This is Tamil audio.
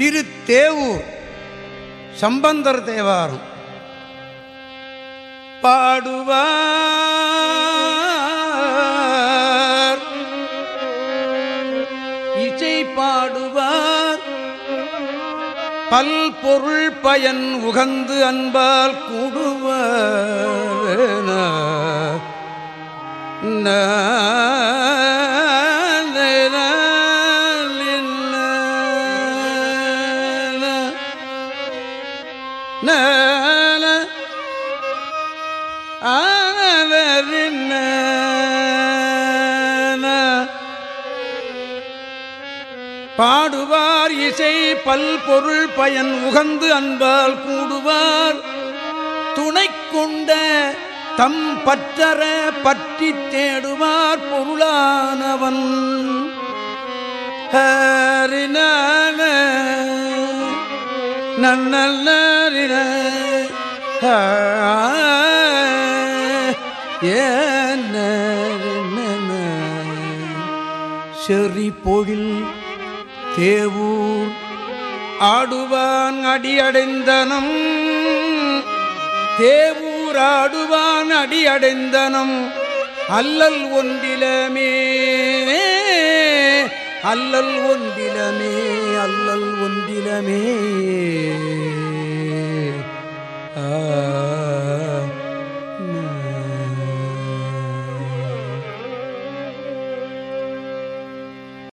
திருத்தேவூர் சம்பந்தர் தேவாரம். பாடுவார். இசை பாடுவார். பல்பொருள் பயன் உகந்து அன்பால் கூடுவார். பாடுவார் இசை பல்பொருள் பயன் உகந்து அன்பால் கூடுவார். துணை கொண்ட தம் பற்றற பற்றி தேடுவார் பொருளானவன். ஹரினான நன்னல்ல செறி பொழில் தேவூர் ஆடுவான் அடியடைந்தனம் தேவூர் ஆடுவான் அடியடைந்தனம் அல்லல் ஒன்றிலமே அல்லல் ஒன்றிலமே அல்லல் ஒன்றிலமே.